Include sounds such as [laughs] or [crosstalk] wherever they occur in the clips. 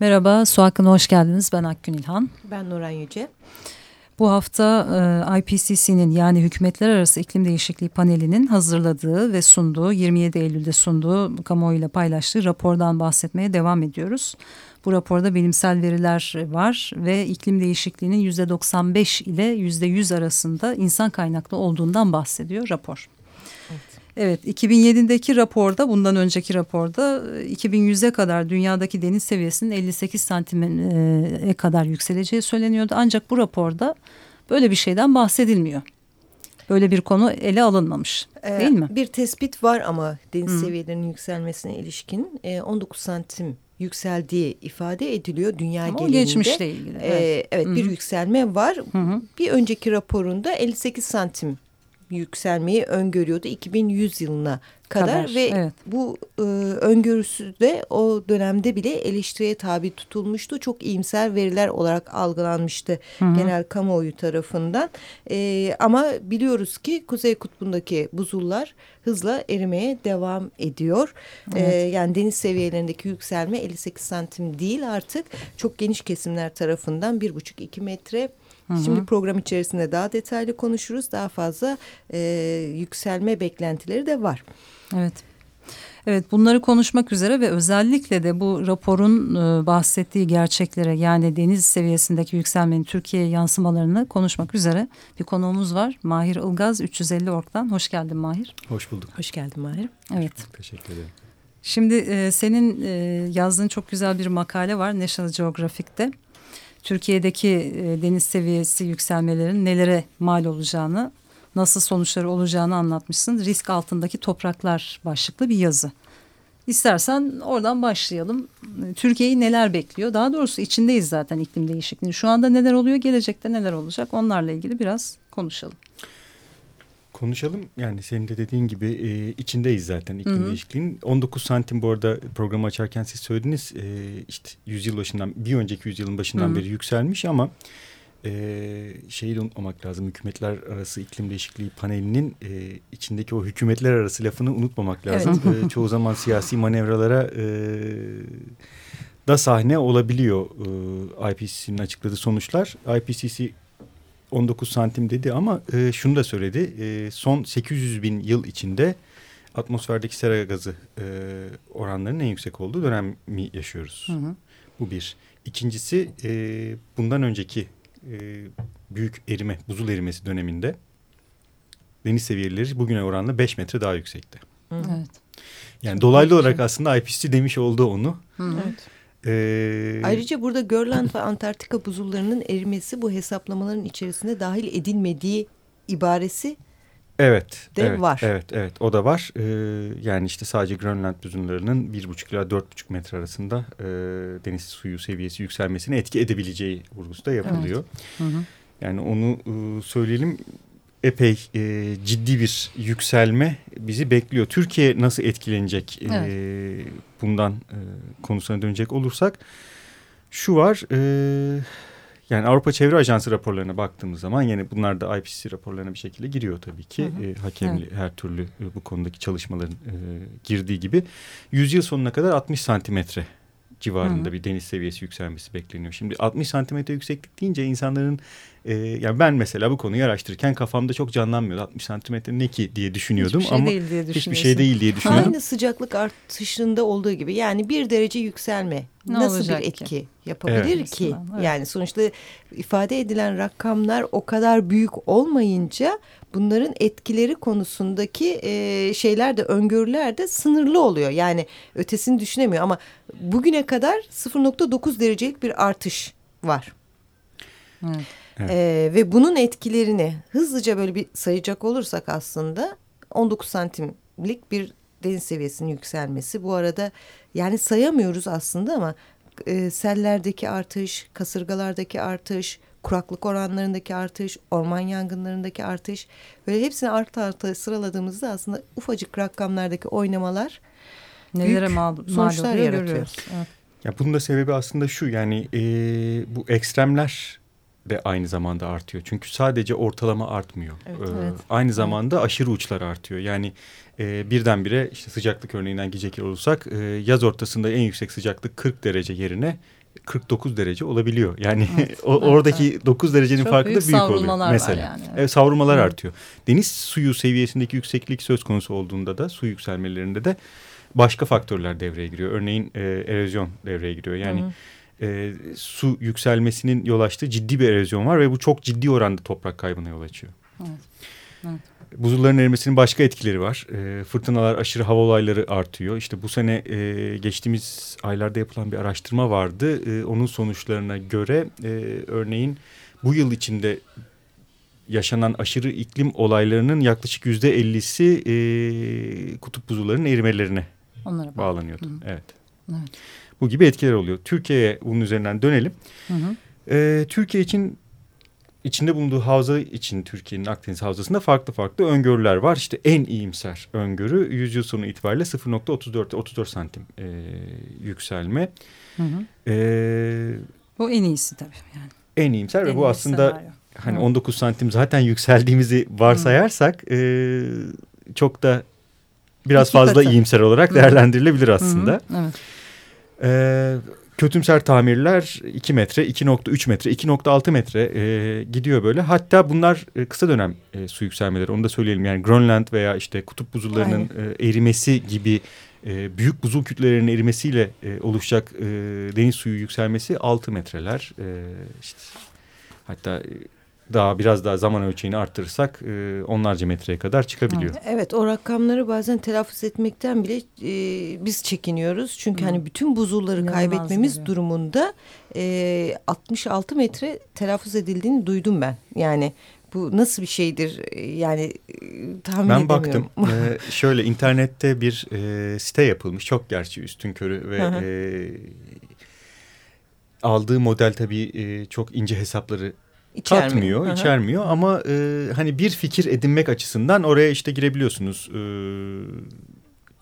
Merhaba, Su Hakkı'na hoş geldiniz. Ben Akgün İlhan. Ben Nuran Yüce. Bu hafta e, IPCC'nin yani Hükümetler Arası İklim Değişikliği Paneli'nin hazırladığı ve sunduğu 27 Eylül'de sunduğu kamuoyuyla paylaştığı rapordan bahsetmeye devam ediyoruz. Bu raporda bilimsel veriler var ve iklim değişikliğinin %95 ile %100 arasında insan kaynaklı olduğundan bahsediyor rapor. Evet 2007'deki raporda bundan önceki raporda 2100'e kadar dünyadaki deniz seviyesinin 58 santime kadar yükseleceği söyleniyordu. Ancak bu raporda böyle bir şeyden bahsedilmiyor. Böyle bir konu ele alınmamış ee, değil mi? Bir tespit var ama deniz Hı. seviyelerinin yükselmesine ilişkin 19 e, santim yükseldiği ifade ediliyor dünya Ama genelinde. geçmişle ilgili. Evet, ee, evet bir yükselme var. Hı -hı. Bir önceki raporunda 58 santim yükselmeyi öngörüyordu 2100 yılına kadar, kadar ve evet. bu e, öngörüsü de o dönemde bile eleştiriye tabi tutulmuştu. Çok iyimser veriler olarak algılanmıştı Hı -hı. genel kamuoyu tarafından. E, ama biliyoruz ki Kuzey Kutbu'ndaki buzullar hızla erimeye devam ediyor. E, evet. E, yani deniz seviyelerindeki yükselme 58 santim değil artık çok geniş kesimler tarafından 1,5-2 metre Hı hı. Şimdi program içerisinde daha detaylı konuşuruz. Daha fazla e, yükselme beklentileri de var. Evet. Evet bunları konuşmak üzere ve özellikle de bu raporun e, bahsettiği gerçeklere yani deniz seviyesindeki yükselmenin Türkiye'ye yansımalarını konuşmak üzere bir konuğumuz var. Mahir Ilgaz 350 Ork'tan. Hoş geldin Mahir. Hoş bulduk. Hoş geldin Mahir. Evet. Hoş Teşekkür ederim. Şimdi e, senin e, yazdığın çok güzel bir makale var National Geographic'te. Türkiye'deki e, deniz seviyesi yükselmelerin nelere mal olacağını, nasıl sonuçları olacağını anlatmışsın. Risk altındaki topraklar başlıklı bir yazı. İstersen oradan başlayalım. Türkiye'yi neler bekliyor? Daha doğrusu içindeyiz zaten iklim değişikliği. Şu anda neler oluyor, gelecekte neler olacak? Onlarla ilgili biraz konuşalım. Konuşalım. Yani senin de dediğin gibi e, içindeyiz zaten iklim Hı -hı. değişikliğinin. 19 santim bu arada programı açarken siz söylediniz. E, işte yüzyıl başından bir önceki yüzyılın başından Hı -hı. beri yükselmiş ama e, şeyi de unutmamak lazım. Hükümetler arası iklim değişikliği panelinin e, içindeki o hükümetler arası lafını unutmamak lazım. Evet. E, [laughs] çoğu zaman siyasi manevralara e, da sahne olabiliyor e, IPCC'nin açıkladığı sonuçlar. IPCC 19 santim dedi ama e, şunu da söyledi. E, son 800 bin yıl içinde atmosferdeki sera gazı e, oranlarının en yüksek olduğu dönemi yaşıyoruz. Hı hı. Bu bir. İkincisi e, bundan önceki e, büyük erime, buzul erimesi döneminde deniz seviyeleri bugüne oranla 5 metre daha yüksekti. Hı. Evet. Yani Çok dolaylı olarak şey. aslında IPCC demiş oldu onu. Hı. Evet. Ee... Ayrıca burada Grönland ve Antarktika buzullarının erimesi bu hesaplamaların içerisinde dahil edilmediği ibaresi Evet, de evet, var. Evet, evet, o da var. Ee, yani işte sadece Grönland buzullarının bir buçuk ila dört buçuk metre arasında e, deniz suyu seviyesi yükselmesine etki edebileceği vurgusu da yapılıyor. Evet. Hı hı. Yani onu e, söyleyelim epey e, ciddi bir yükselme bizi bekliyor. Türkiye nasıl etkilenecek evet. e, bundan e, konusuna dönecek olursak şu var e, yani Avrupa Çevre Ajansı raporlarına baktığımız zaman yani bunlar da IPCC raporlarına bir şekilde giriyor tabii ki. Hı hı. E, hakemli evet. her türlü e, bu konudaki çalışmaların e, girdiği gibi. Yüzyıl sonuna kadar 60 santimetre civarında Hı. bir deniz seviyesi yükselmesi bekleniyor. Şimdi 60 santimetre yükseklik deyince insanların e, yani ben mesela bu konuyu araştırırken kafamda çok canlanmıyordu. 60 santimetre ne ki diye düşünüyordum hiçbir şey ama değil diye hiçbir şey değil diye düşünüyordum. Aynı sıcaklık artışında olduğu gibi yani bir derece yükselme ne nasıl bir etki ki? yapabilir evet. ki? Evet. Yani sonuçta ifade edilen rakamlar o kadar büyük olmayınca bunların etkileri konusundaki e, şeyler de öngörüler de sınırlı oluyor. Yani ötesini düşünemiyor ama bugüne kadar 0.9 derecelik bir artış var. Evet. Evet. Ee, ve bunun etkilerini hızlıca böyle bir sayacak olursak aslında 19 santimlik bir deniz seviyesinin yükselmesi. Bu arada yani sayamıyoruz aslında ama e, sellerdeki artış, kasırgalardaki artış, kuraklık oranlarındaki artış, orman yangınlarındaki artış böyle hepsini artı artı sıraladığımızda aslında ufacık rakamlardaki oynamalar nelere mal, sonuçlar mal yaratıyor. Evet. Ya bunun da sebebi aslında şu yani e, bu ekstremler de aynı zamanda artıyor. Çünkü sadece ortalama artmıyor. Evet, ee, evet. Aynı zamanda aşırı uçlar artıyor. Yani e, birdenbire işte sıcaklık örneğinden gidecek olursak e, yaz ortasında en yüksek sıcaklık 40 derece yerine 49 derece olabiliyor. Yani evet, [laughs] o, evet, oradaki evet. 9 derecenin Çok farkı büyük da büyük oluyor. Mesela. yani. Evet. Savrulmalar evet. artıyor. Deniz suyu seviyesindeki yükseklik söz konusu olduğunda da su yükselmelerinde de başka faktörler devreye giriyor. Örneğin e, erozyon devreye giriyor. Yani e, su yükselmesinin yol açtığı ciddi bir erozyon var ve bu çok ciddi oranda toprak kaybına yol açıyor. Evet. Evet. Buzulların erimesinin başka etkileri var. E, fırtınalar, aşırı hava olayları artıyor. İşte bu sene e, geçtiğimiz aylarda yapılan bir araştırma vardı. E, onun sonuçlarına göre e, örneğin bu yıl içinde yaşanan aşırı iklim olaylarının yaklaşık yüzde ellisi e, kutup buzullarının erimelerine Onlara bağlanıyordu. Hı. Evet. Evet. Bu gibi etkiler oluyor. Türkiye'ye bunun üzerinden dönelim. Hı hı. E, Türkiye için içinde bulunduğu havza için Türkiye'nin Akdeniz Havzası'nda farklı farklı öngörüler var. İşte en iyimser öngörü yüzyıl sonu itibariyle 0.34 34 santim e, yükselme. Hı hı. E, bu en iyisi tabii yani. En iyimser en ve bu aslında senaryo. hani hı. 19 santim zaten yükseldiğimizi varsayarsak e, çok da biraz İki fazla iyimser olarak değerlendirilebilir aslında. Hı hı. Evet. E, kötümser tamirler 2 metre, 2.3 metre, 2.6 metre e, gidiyor böyle. Hatta bunlar e, kısa dönem e, su yükselmeleri onu da söyleyelim. Yani Grönland veya işte kutup buzullarının e, erimesi gibi e, büyük buzul kütlelerinin erimesiyle e, oluşacak e, deniz suyu yükselmesi 6 metreler. E, işte, hatta... E, daha biraz daha zaman ölçeğini arttırırsak e, onlarca metreye kadar çıkabiliyor. Evet o rakamları bazen telaffuz etmekten bile e, biz çekiniyoruz. Çünkü Hı. hani bütün buzulları İnanılmaz kaybetmemiz gibi. durumunda e, 66 metre telaffuz edildiğini duydum ben. Yani bu nasıl bir şeydir yani e, tahmin ben edemiyorum. Ben baktım ee, [laughs] şöyle internette bir e, site yapılmış çok gerçi üstün körü ve e, aldığı model tabii e, çok ince hesapları İçermiyor. Katmıyor, -hı. içermiyor ama e, hani bir fikir edinmek açısından oraya işte girebiliyorsunuz e,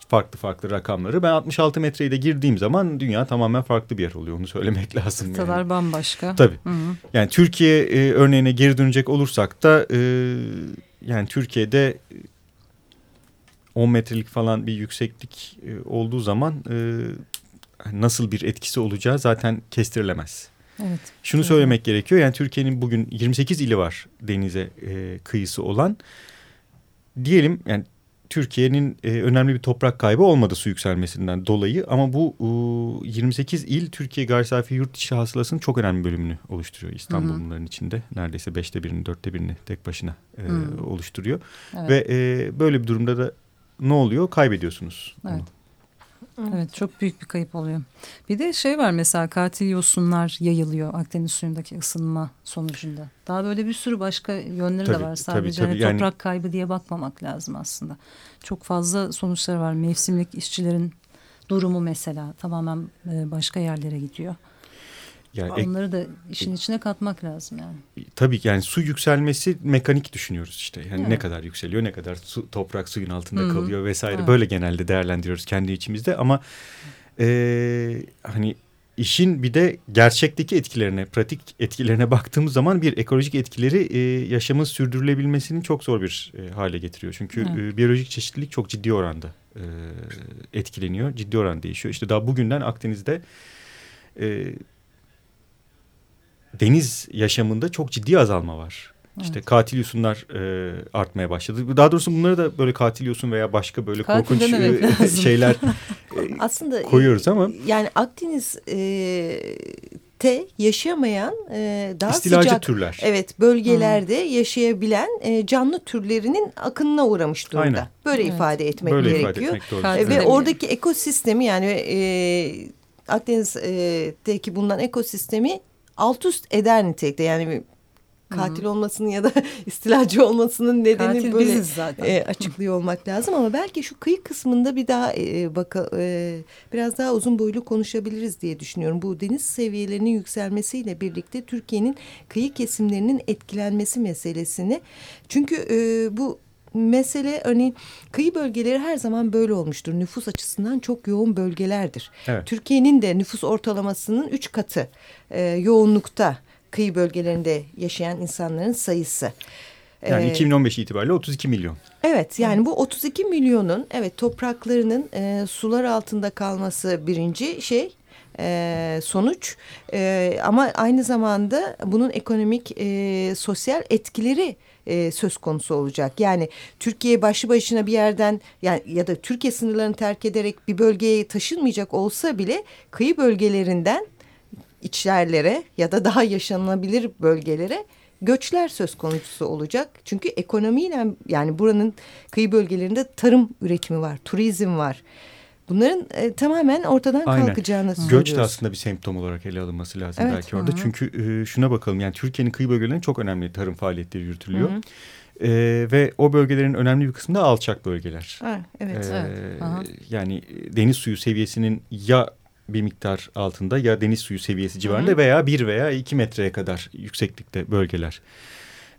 farklı farklı rakamları. Ben 66 metreyi de girdiğim zaman dünya tamamen farklı bir yer oluyor onu söylemek [laughs] lazım. Kıtalar yani. bambaşka. Tabii. Hı -hı. Yani Türkiye e, örneğine geri dönecek olursak da e, yani Türkiye'de 10 metrelik falan bir yükseklik e, olduğu zaman e, nasıl bir etkisi olacağı zaten kestirilemez. Evet. Şunu evet. söylemek gerekiyor. Yani Türkiye'nin bugün 28 ili var denize e, kıyısı olan. Diyelim yani Türkiye'nin e, önemli bir toprak kaybı olmadı su yükselmesinden dolayı ama bu e, 28 il Türkiye gayri safi yurt dışı hasılasının çok önemli bölümünü oluşturuyor İstanbul bunların içinde. Neredeyse beşte birini dörtte birini tek başına e, oluşturuyor. Evet. Ve e, böyle bir durumda da ne oluyor? Kaybediyorsunuz. Evet. Onu. Evet. evet çok büyük bir kayıp oluyor. Bir de şey var mesela katil yosunlar yayılıyor Akdeniz suyundaki ısınma sonucunda. Daha böyle bir sürü başka yönleri tabii, de var. Sadece tabii, tabii. Hani toprak yani... kaybı diye bakmamak lazım aslında. Çok fazla sonuçları var. Mevsimlik işçilerin durumu mesela tamamen e, başka yerlere gidiyor. Yani Onları da işin içine katmak lazım yani. Tabii yani su yükselmesi mekanik düşünüyoruz işte. Yani evet. ne kadar yükseliyor, ne kadar su, toprak suyun altında Hı -hı. kalıyor vesaire. Evet. Böyle genelde değerlendiriyoruz kendi içimizde ama e, hani işin bir de gerçekteki etkilerine, pratik etkilerine baktığımız zaman bir ekolojik etkileri e, yaşamın sürdürülebilmesinin çok zor bir e, hale getiriyor. Çünkü evet. e, biyolojik çeşitlilik çok ciddi oranda e, etkileniyor, ciddi oranda değişiyor. İşte daha bugünden Akdeniz'de e, deniz yaşamında çok ciddi azalma var. Evet. İşte katil yosunlar e, artmaya başladı. Daha doğrusu bunları da böyle katil yosun veya başka böyle korkunç e, [laughs] şeyler [laughs] e, aslında koyuyoruz ama yani Akdeniz e, te yaşamayan e, daha İstilacı sıcak türler. Evet bölgelerde hmm. yaşayabilen e, canlı türlerinin akınına uğramış durumda. Aynen. Böyle evet. ifade etmek Böyle gerekiyor. Ifade etmek doğru. E, ve oradaki ekosistemi yani e, Akdeniz'deki bulunan ekosistemi alt üst eder nitelikte yani katil Hı -hı. olmasının ya da [laughs] istilacı olmasının nedeni katil böyle zaten. E, açıklıyor olmak lazım ama belki şu kıyı kısmında bir daha e, baka, e, biraz daha uzun boylu konuşabiliriz diye düşünüyorum. Bu deniz seviyelerinin yükselmesiyle birlikte Türkiye'nin kıyı kesimlerinin etkilenmesi meselesini çünkü e, bu mesele örneğin kıyı bölgeleri her zaman böyle olmuştur. Nüfus açısından çok yoğun bölgelerdir. Evet. Türkiye'nin de nüfus ortalamasının üç katı e, yoğunlukta kıyı bölgelerinde yaşayan insanların sayısı. Yani ee, 2015 itibariyle 32 milyon. Evet yani bu 32 milyonun evet topraklarının e, sular altında kalması birinci şey. E, sonuç. E, ama aynı zamanda bunun ekonomik, e, sosyal etkileri e, söz konusu olacak. Yani Türkiye başlı başına bir yerden yani ya da Türkiye sınırlarını terk ederek bir bölgeye taşınmayacak olsa bile kıyı bölgelerinden içlerlere ya da daha yaşanabilir bölgelere göçler söz konusu olacak. Çünkü ekonomiyle yani buranın kıyı bölgelerinde tarım üretimi var, turizm var. Bunların e, tamamen ortadan Aynen. kalkacağını söylüyoruz. Göç de aslında bir semptom olarak ele alınması lazım evet. belki orada. Hı -hı. Çünkü e, şuna bakalım yani Türkiye'nin kıyı bölgelerinde çok önemli tarım faaliyetleri yürütülüyor. Hı -hı. E, ve o bölgelerin önemli bir kısmı da alçak bölgeler. Ha, evet. E, evet. Yani deniz suyu seviyesinin ya bir miktar altında ya deniz suyu seviyesi civarında Hı -hı. veya bir veya iki metreye kadar yükseklikte bölgeler.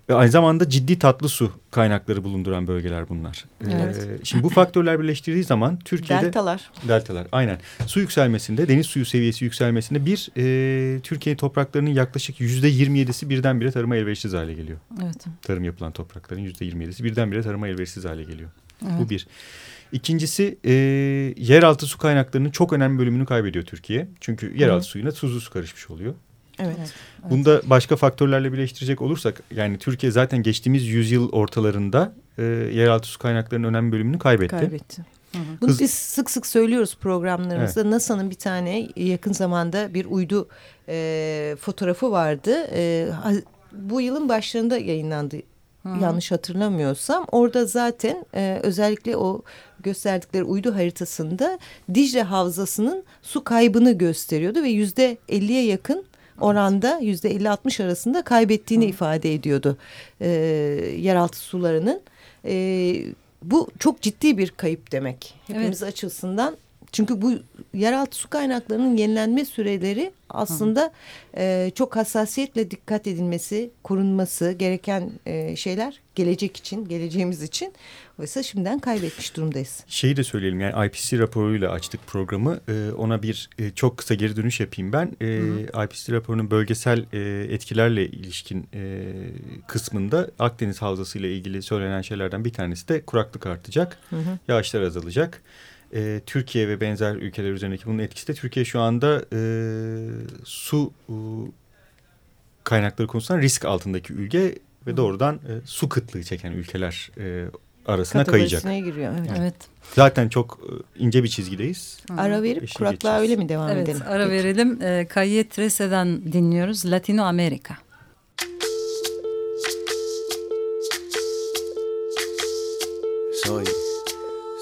Ve aynı zamanda ciddi tatlı su kaynakları bulunduran bölgeler bunlar. Evet. Ee, şimdi bu faktörler birleştirdiği zaman Türkiye'de... Deltalar. Deltalar aynen. Su yükselmesinde, deniz suyu seviyesi yükselmesinde bir e, Türkiye topraklarının yaklaşık yüzde yirmi yedisi birdenbire tarıma elverişsiz hale geliyor. Evet. Tarım yapılan toprakların yüzde yirmi yedisi birdenbire tarıma elverişsiz hale geliyor. Evet. Bu bir. İkincisi e, yeraltı su kaynaklarının çok önemli bölümünü kaybediyor Türkiye. Çünkü yeraltı Hı. suyuna tuzlu su karışmış oluyor. Evet. evet. Bunda başka faktörlerle birleştirecek olursak yani Türkiye zaten geçtiğimiz yüzyıl ortalarında e, yeraltı su kaynaklarının önemli bölümünü kaybetti. Kaybetti. Hı hı. Bunu Kız... biz sık sık söylüyoruz programlarımızda. Evet. NASA'nın bir tane yakın zamanda bir uydu e, fotoğrafı vardı. E, bu yılın başlarında yayınlandı. Hı hı. Yanlış hatırlamıyorsam. Orada zaten e, özellikle o gösterdikleri uydu haritasında Dicle Havzası'nın su kaybını gösteriyordu ve yüzde elliye yakın oranda yüzde 50-60 arasında kaybettiğini Hı. ifade ediyordu e, yeraltı sularının. E, bu çok ciddi bir kayıp demek hepimiz evet. açısından. Çünkü bu yeraltı su kaynaklarının yenilenme süreleri aslında e, çok hassasiyetle dikkat edilmesi, korunması gereken e, şeyler gelecek için, geleceğimiz için. Oysa şimdiden kaybetmiş durumdayız. Şeyi de söyleyelim yani IPCC raporuyla açtık programı. E, ona bir e, çok kısa geri dönüş yapayım ben. E, IPCC raporunun bölgesel e, etkilerle ilişkin e, kısmında Akdeniz Havzası ile ilgili söylenen şeylerden bir tanesi de kuraklık artacak. Hı hı. Yağışlar azalacak e, Türkiye ve benzer ülkeler üzerindeki bunun etkisi de Türkiye şu anda e, su e, kaynakları konusunda risk altındaki ülke ve doğrudan e, su kıtlığı çeken ülkeler e, arasına kayacak. giriyor. Evet. evet. Zaten çok e, ince bir çizgideyiz. Hı. Ara verip Eşi kuraklığa geçeceğiz. öyle mi devam evet, edelim? Ara Peki. verelim. E, Calle Trese'den dinliyoruz. Latino Amerika. Soy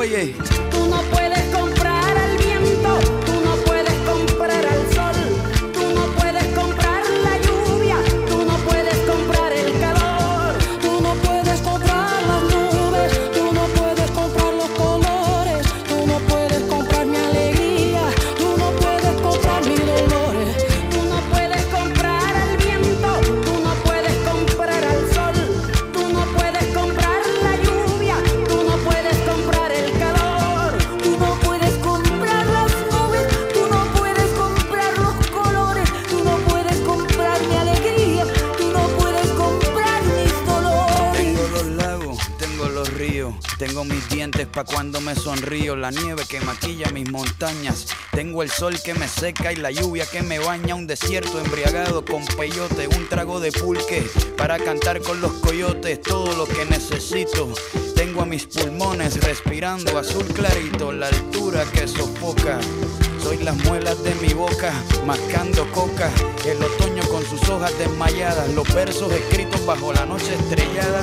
Oye, tú no puedes comprar al viento, pa' cuando me sonrío, la nieve que maquilla mis montañas. Tengo el sol que me seca y la lluvia que me baña, un desierto embriagado con peyote, un trago de pulque para cantar con los coyotes, todo lo que necesito. Tengo a mis pulmones respirando azul clarito, la altura que sofoca Soy las muelas de mi boca, mascando coca. El otoño con sus hojas desmayadas, los versos escritos bajo la noche estrellada.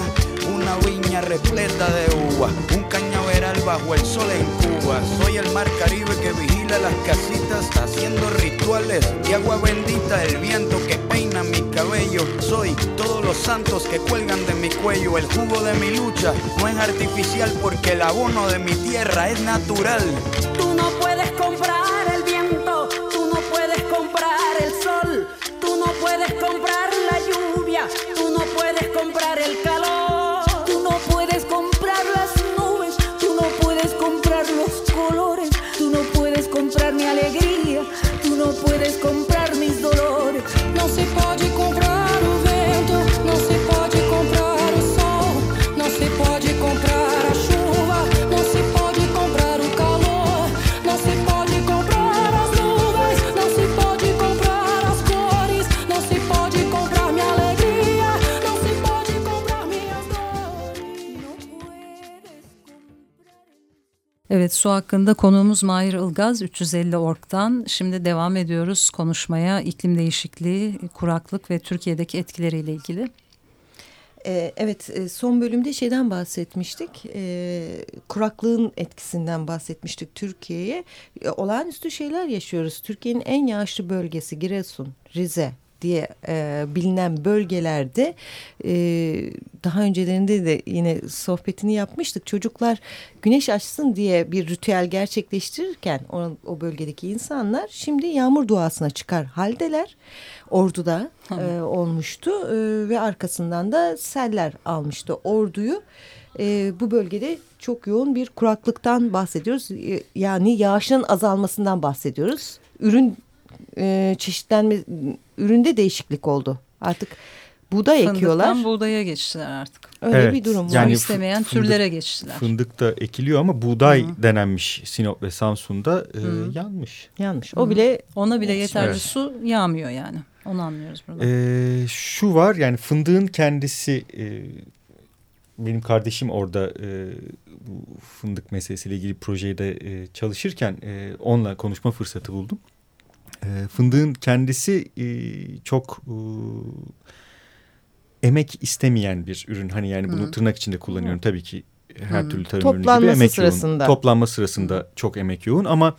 Una viña repleta de uva, un cañaveral bajo el sol en Cuba. Soy el mar Caribe que vigila las casitas, haciendo rituales y agua bendita. El viento que peina mi cabello. Soy todos los santos que cuelgan de mi cuello. El jugo de mi lucha no es artificial porque el abono de mi tierra es natural. Tú no su hakkında konuğumuz Mahir Ilgaz 350 Ork'tan. Şimdi devam ediyoruz konuşmaya iklim değişikliği, kuraklık ve Türkiye'deki etkileriyle ilgili. Ee, evet e, son bölümde şeyden bahsetmiştik. Ee, kuraklığın etkisinden bahsetmiştik Türkiye'ye. E, olağanüstü şeyler yaşıyoruz. Türkiye'nin en yağışlı bölgesi Giresun, Rize diye e, bilinen bölgelerde e, daha öncelerinde de yine sohbetini yapmıştık. Çocuklar güneş açsın diye bir ritüel gerçekleştirirken o, o bölgedeki insanlar şimdi yağmur duasına çıkar haldeler. Ordu'da e, olmuştu e, ve arkasından da seller almıştı orduyu. E, bu bölgede çok yoğun bir kuraklıktan bahsediyoruz. E, yani yağışın azalmasından bahsediyoruz. Ürün e, çeşitlenme üründe değişiklik oldu. Artık buğday ekiyorlar. Fındıktan buğdaya geçtiler artık. Öyle Evet, bir durum var. Yani istemeyen fındık- türlere geçtiler. Fındık da ekiliyor ama buğday denenmiş Sinop ve Samsun'da e, yanmış. Yanlış. O bile Ona bile yeterli Evet. su yağmıyor yani. Onu anlıyoruz burada. E, şu var yani fındığın kendisi e, benim kardeşim orada e, bu fındık meselesiyle ilgili projede e, çalışırken e, onunla konuşma fırsatı buldum. E, fındığın kendisi e, çok e, emek istemeyen bir ürün. Hani yani bunu Hı. tırnak içinde kullanıyorum tabii ki her Hı. türlü tarım ürünü gibi Toplanması emek sırasında. yoğun. Toplanma sırasında çok emek yoğun ama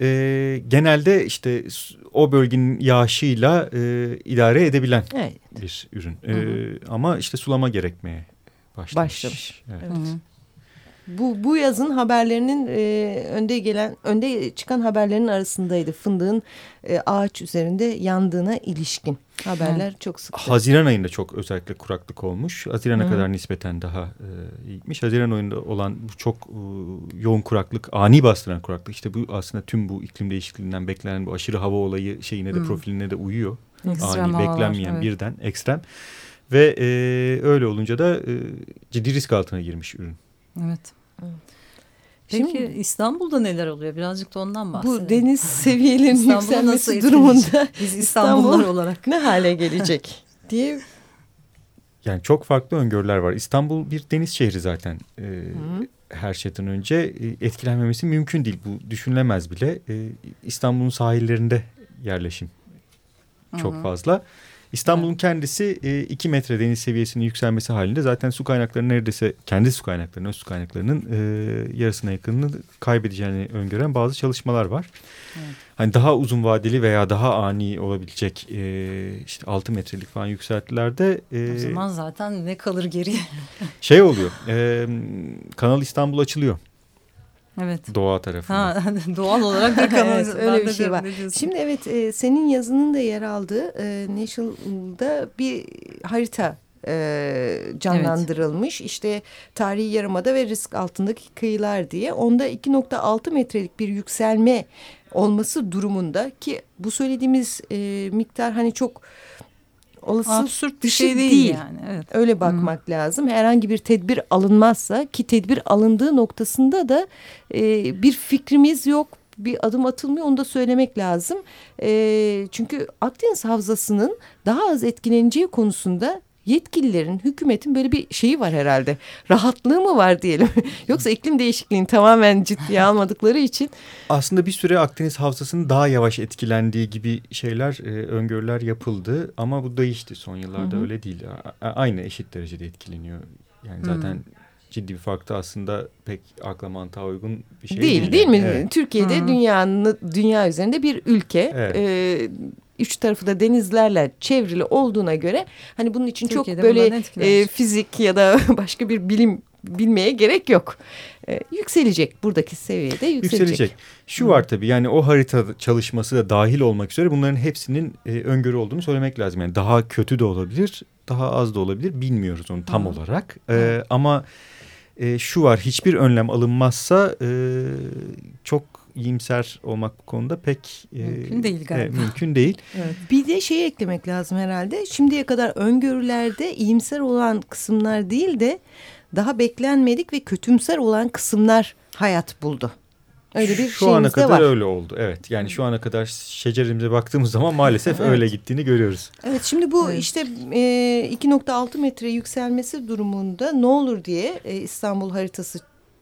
e, genelde işte o bölgenin yağışıyla e, idare edebilen evet, bir ürün. Hı hı. E, ama işte sulama gerekmeye başlamış. Başlamış. Evet. Hı hı. Bu bu yazın haberlerinin e, önde gelen önde çıkan haberlerin arasındaydı. Fındığın e, ağaç üzerinde yandığına ilişkin haberler çok sık. Haziran ayında çok özellikle kuraklık olmuş. Haziran'a Hı hı. kadar nispeten daha e, iyiymiş. Haziran ayında olan bu çok e, yoğun kuraklık, ani bastıran kuraklık. İşte bu aslında tüm bu iklim değişikliğinden beklenen bu aşırı hava olayı şeyine de Hı. profiline de uyuyor. Ekstrem ani havalar, beklenmeyen evet. birden ekstrem. Ve e, öyle olunca da e, ciddi risk altına girmiş ürün. Evet. Peki Şimdi- İstanbul'da neler oluyor? Birazcık da ondan bahsedelim. Bu deniz [laughs] seviyelerinin yükselmesi durumunda Biz İstanbullular İstanbul- [laughs] olarak. ne hale gelecek [laughs] diye Yani çok farklı öngörüler var. İstanbul bir deniz şehri zaten. E, her şeyden önce e, etkilenmemesi mümkün değil. Bu düşünülemez bile. E, İstanbul'un sahillerinde yerleşim çok Hı hı. İstanbul'un kendisi e, 2 metre deniz seviyesinin yükselmesi halinde zaten su kaynakları neredeyse kendi su kaynaklarının, öz su kaynaklarının e, yarısına yakınını kaybedeceğini öngören bazı çalışmalar var. Evet. Hani daha uzun vadeli veya daha ani olabilecek e, işte 6 metrelik falan yükseltilerde e, O zaman zaten ne kalır geriye? şey oluyor. E, Kanal İstanbul açılıyor evet. doğa tarafından. Ha, [laughs] doğal olarak da. [laughs] Evet, öyle bir şey var. ne diyorsun? Şimdi evet e, senin yazının da yer aldığı e, National'da bir harita e, canlandırılmış. İşte tarihi yarımada ve risk altındaki kıyılar diye. Onda 2.6 metrelik bir yükselme olması durumunda ki bu söylediğimiz e, miktar hani çok olası Absürt bir şey değil, yani. Evet. Öyle bakmak lazım. Herhangi bir tedbir alınmazsa ki tedbir alındığı noktasında da e, bir fikrimiz yok. Bir adım atılmıyor onu da söylemek lazım. E, çünkü Akdeniz Havzası'nın daha az etkileneceği konusunda yetkililerin, hükümetin böyle bir şeyi var herhalde. Rahatlığı mı var diyelim. [laughs] Yoksa iklim değişikliğini tamamen ciddiye [laughs] almadıkları için. Aslında bir süre Akdeniz havzasının daha yavaş etkilendiği gibi şeyler, e, öngörüler yapıldı. Ama bu değişti son yıllarda Hı -hı. öyle değil. A aynı eşit derecede etkileniyor. Yani zaten... Hı ciddi bir farklı aslında pek akla mantığa uygun bir şey değil. Değil, değil mi? Evet. Türkiye'de Hı. dünyanın dünya üzerinde bir ülke. Evet. E, üç tarafı da denizlerle çevrili olduğuna göre hani bunun için Türkiye'de çok böyle e, fizik ya da [laughs] başka bir bilim bilmeye gerek yok. Ee, yükselecek buradaki seviyede yükselecek. yükselecek. Şu var tabii yani o harita çalışması da dahil olmak üzere bunların hepsinin e, öngörü olduğunu söylemek lazım. Yani daha kötü de olabilir, daha az da olabilir bilmiyoruz onu tam Hı. olarak. Ee, ama e, şu var hiçbir önlem alınmazsa e, çok iyimser olmak bu konuda pek e, mümkün değil galiba. E, mümkün değil. Evet. Bir de şey eklemek lazım herhalde. Şimdiye kadar öngörülerde iyimser olan kısımlar değil de daha beklenmedik ve kötümser olan kısımlar hayat buldu. Öyle bir şu ana kadar var. öyle oldu. Evet. Yani şu ana kadar şecerimize baktığımız zaman maalesef evet. öyle gittiğini görüyoruz. Evet. Şimdi bu evet. işte e, 2.6 metre yükselmesi durumunda ne olur diye e, İstanbul haritası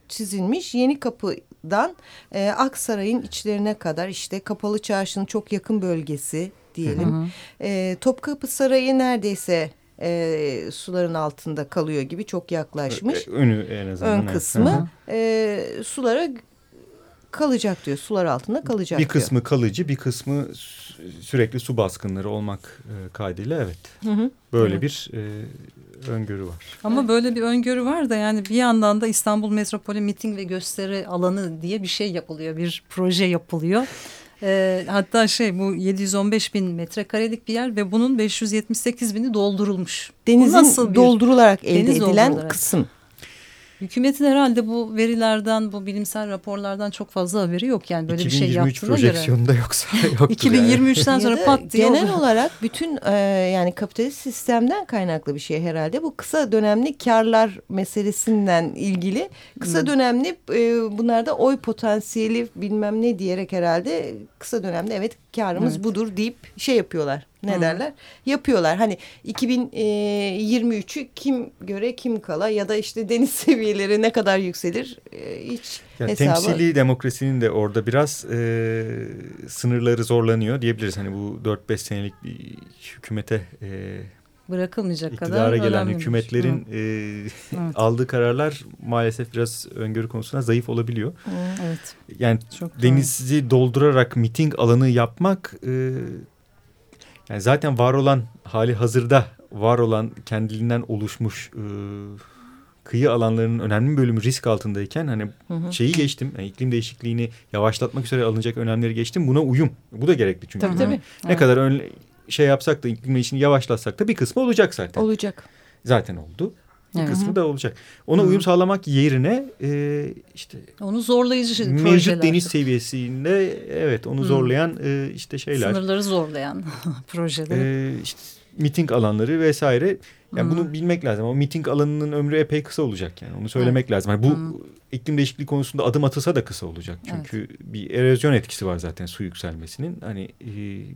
çizilmiş. Yeni Kapı'dan e, Aksaray'ın içlerine kadar işte Kapalı Çarşı'nın çok yakın bölgesi diyelim. Hı hı. E, Topkapı Sarayı neredeyse e, suların altında kalıyor gibi çok yaklaşmış. Önü en azından. Ön kısmı e, sulara kalacak diyor. Sular altında kalacak Bir kısmı diyor. kalıcı bir kısmı sürekli su baskınları olmak e, kaydıyla evet. Hı hı. Böyle evet. bir e, öngörü var. Ama evet. böyle bir öngörü var da yani bir yandan da İstanbul Metropoli Miting ve Gösteri Alanı diye bir şey yapılıyor. Bir proje yapılıyor. E, hatta şey bu 715 bin metrekarelik bir yer ve bunun 578 bini doldurulmuş. Denizin nasıl bir, doldurularak elde deniz edilen doldurularak. kısım. Hükümetin herhalde bu verilerden, bu bilimsel raporlardan çok fazla haberi yok. Yani böyle bir şey yaptığına göre. 2023 projeksiyonunda yoksa [laughs] yoktur 2023'ten yani. sonra pat diye Genel oldu. olarak bütün e, yani kapitalist sistemden kaynaklı bir şey herhalde. Bu kısa dönemli karlar meselesinden ilgili. Kısa hmm. dönemli e, bunlarda oy potansiyeli bilmem ne diyerek herhalde kısa dönemde evet karımız evet. budur deyip şey yapıyorlar ne Hı. derler yapıyorlar. Hani 2023'ü e, kim göre kim kala ya da işte deniz [laughs] seviyeleri ne kadar yükselir e, hiç ya, hesabı. Temsili demokrasinin de orada biraz e, sınırları zorlanıyor diyebiliriz. Hani bu 4-5 senelik bir hükümete e, bırakılmayacak iktidara kadar gelen hükümetlerin e, evet. aldığı kararlar maalesef biraz öngörü konusunda zayıf olabiliyor. Evet. Yani Çok denizi doğru. doldurarak miting alanı yapmak e, yani zaten var olan hali hazırda var olan kendiliğinden oluşmuş e, kıyı alanlarının önemli bir bölümü risk altındayken hani hı hı. şeyi geçtim. Yani iklim değişikliğini yavaşlatmak üzere alınacak önlemleri geçtim. Buna uyum. Bu da gerekli çünkü. Tabii tabii. Ne evet. kadar ön, şey yapsak da iklim değişikliğini yavaşlatsak da bir kısmı olacak zaten. Olacak. Zaten oldu. Bir evet. kısmı da olacak. Ona Hı. uyum sağlamak yerine e, işte onu zorlayıcı mevcut projeler. deniz seviyesinde evet onu Hı. zorlayan e, işte şeyler. Sınırları zorlayan [laughs] projeler. E, işte miting alanları vesaire. Yani hmm. bunu bilmek lazım. O miting alanının ömrü epey kısa olacak yani. Onu söylemek evet. lazım. Yani bu hmm. iklim değişikliği konusunda adım atılsa da kısa olacak. Çünkü evet. bir erozyon etkisi var zaten su yükselmesinin. Hani e,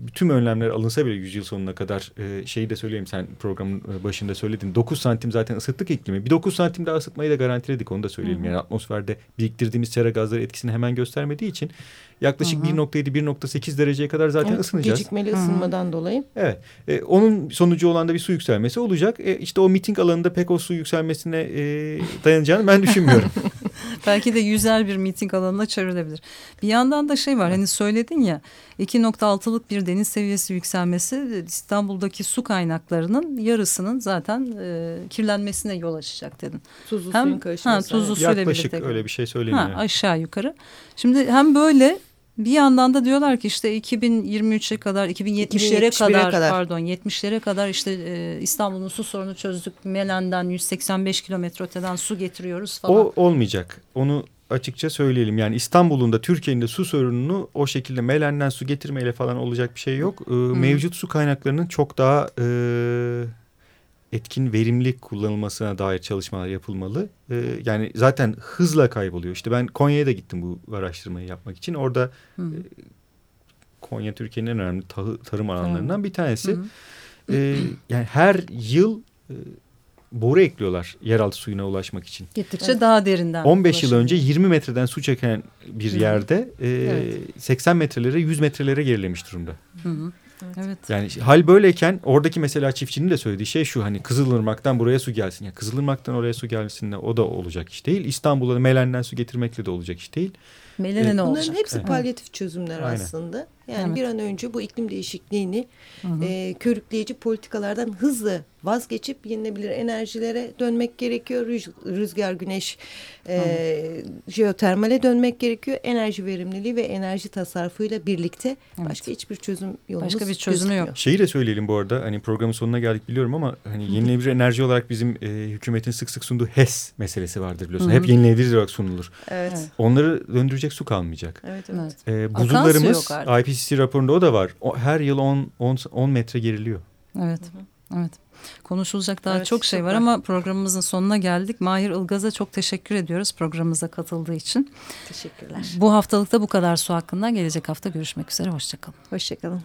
bütün önlemler alınsa bile yüzyıl sonuna kadar e, şeyi de söyleyeyim sen programın e, başında söyledin. 9 santim zaten ısıttık iklimi. Bir 9 santim daha ısıtmayı da garantiledik onu da söyleyelim. Hmm. Yani atmosferde biriktirdiğimiz sera gazları etkisini hemen göstermediği için yaklaşık 1.7-1.8 dereceye kadar zaten evet, ısınacağız. Gecikmeli ısınmadan Hı -hı. dolayı. Evet. E, onun sonucu olan da bir su yükselmesi olacak. E, işte o miting alanında pek o su yükselmesine e, dayanacağını ben düşünmüyorum. [laughs] Belki de yüzer bir miting alanına çevrilebilir. Bir yandan da şey var hani söyledin ya 2.6'lık bir deniz seviyesi yükselmesi İstanbul'daki su kaynaklarının yarısının zaten e, kirlenmesine yol açacak dedin. Tuzlu hem, suyun karışması. Ha, tuzlu suyla Yaklaşık birlikte. öyle bir şey söyleniyor. Ha, aşağı yukarı. Şimdi hem böyle bir yandan da diyorlar ki işte 2023'e kadar 2070'lere kadar, kadar pardon 70'lere kadar işte e, İstanbul'un su sorunu çözdük. Melen'den 185 kilometre öteden su getiriyoruz falan. O olmayacak. Onu açıkça söyleyelim. Yani İstanbul'un da Türkiye'nin de su sorununu o şekilde Melen'den su getirmeyle falan olacak bir şey yok. Ee, mevcut su kaynaklarının çok daha e, etkin, verimli kullanılmasına dair çalışmalar yapılmalı. Ee, yani zaten hızla kayboluyor. İşte ben Konya'ya da gittim bu araştırmayı yapmak için. Orada e, Konya Türkiye'nin en önemli tahı, tarım alanlarından bir tanesi. Ee, yani her yıl e, boru ekliyorlar yeraltı suyuna ulaşmak için. Gittikçe evet. daha derinden. 15 yıl önce 20 metreden su çeken bir yerde e, evet. 80 metrelere 100 metrelere gerilemiş durumda. Hı hı. Evet. Yani hal böyleyken oradaki mesela çiftçinin de söylediği şey şu hani Kızılırmak'tan buraya su gelsin. Ya Kızılırmak'tan oraya su gelsin de o da olacak iş değil. İstanbul'a Melen'den su getirmekle de olacak iş değil. Melene ne olacak? Bunların hepsi evet. palyatif çözümler Aynen. aslında. Yani evet. bir an önce bu iklim değişikliğini hı hı. E, körükleyici politikalardan hızlı vazgeçip yenilebilir enerjilere dönmek gerekiyor. Rüz, rüzgar, güneş, e, jeotermale dönmek gerekiyor. Enerji verimliliği ve enerji tasarrufuyla birlikte evet. başka hiçbir çözüm yolumuz Başka bir çözümü yok. Şeyi de söyleyelim bu arada hani programın sonuna geldik biliyorum ama hani yenilenebilir enerji olarak bizim e, hükümetin sık sık sunduğu HES meselesi vardır biliyorsun. Hı -hı. Hep yenilenebilir olarak sunulur. Evet. Onları döndürecek su kalmayacak. Evet evet. E, buzullarımız IPCC raporunda o da var. O, her yıl 10 10 metre geriliyor. Evet. Hı -hı. Evet. Konuşulacak daha evet, çok şey var ama programımızın sonuna geldik. Mahir Ilgaz'a çok teşekkür ediyoruz programımıza katıldığı için. Teşekkürler. Bu haftalıkta bu kadar su hakkında. Gelecek hafta görüşmek üzere. Hoşçakalın. Hoşçakalın.